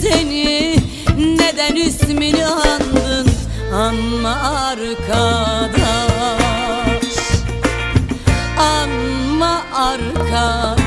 seni Neden ismini andın? Anma arkadaş Anma arkadaş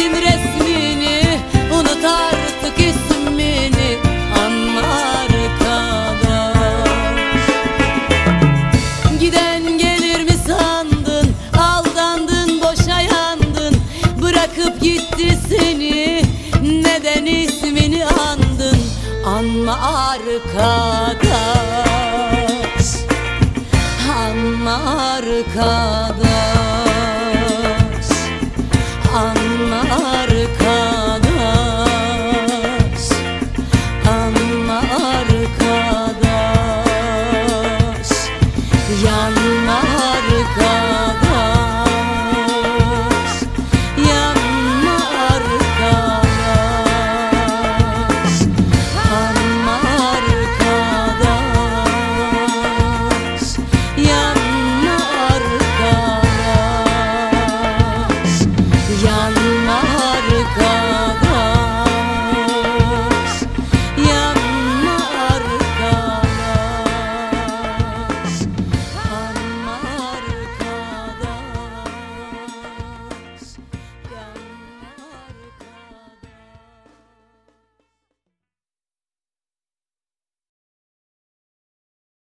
gitsin resmini Unut artık ismini Anma arkadaş Giden gelir mi sandın Aldandın boşa yandın? Bırakıp gitti seni Neden ismini andın? Anma arkadaş Anma arkadaş